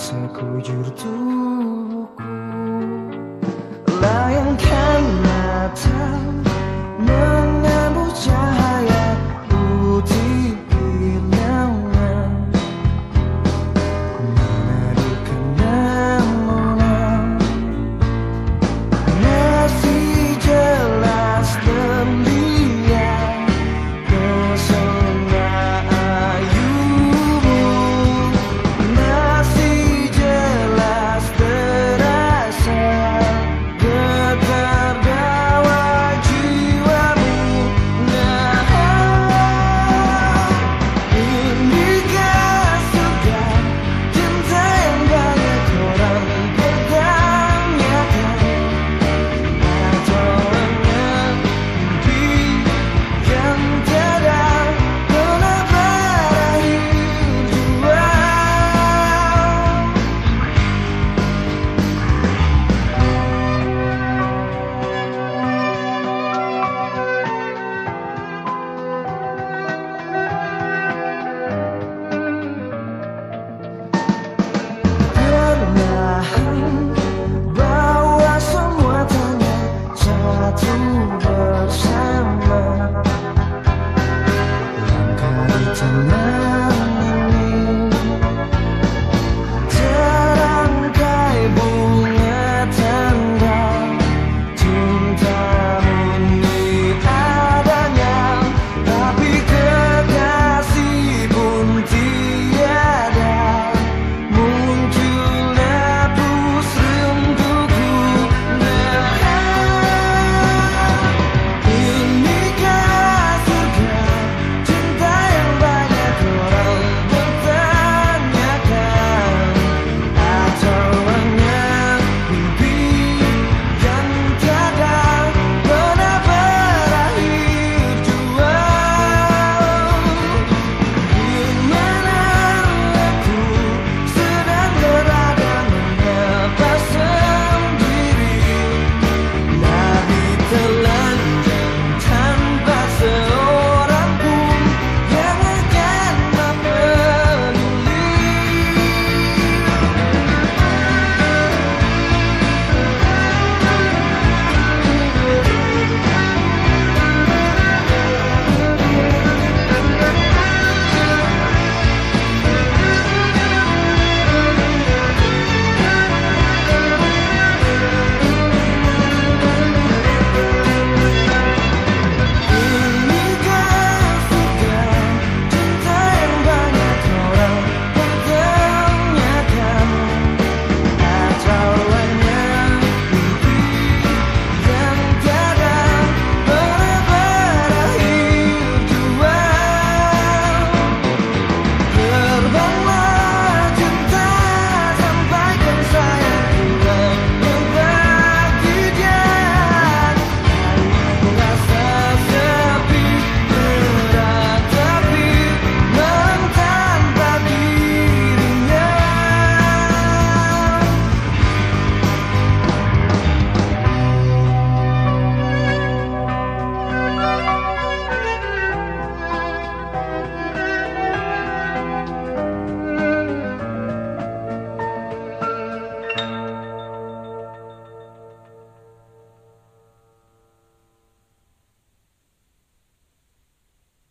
sekujur tubuhku. Layangkan matamu.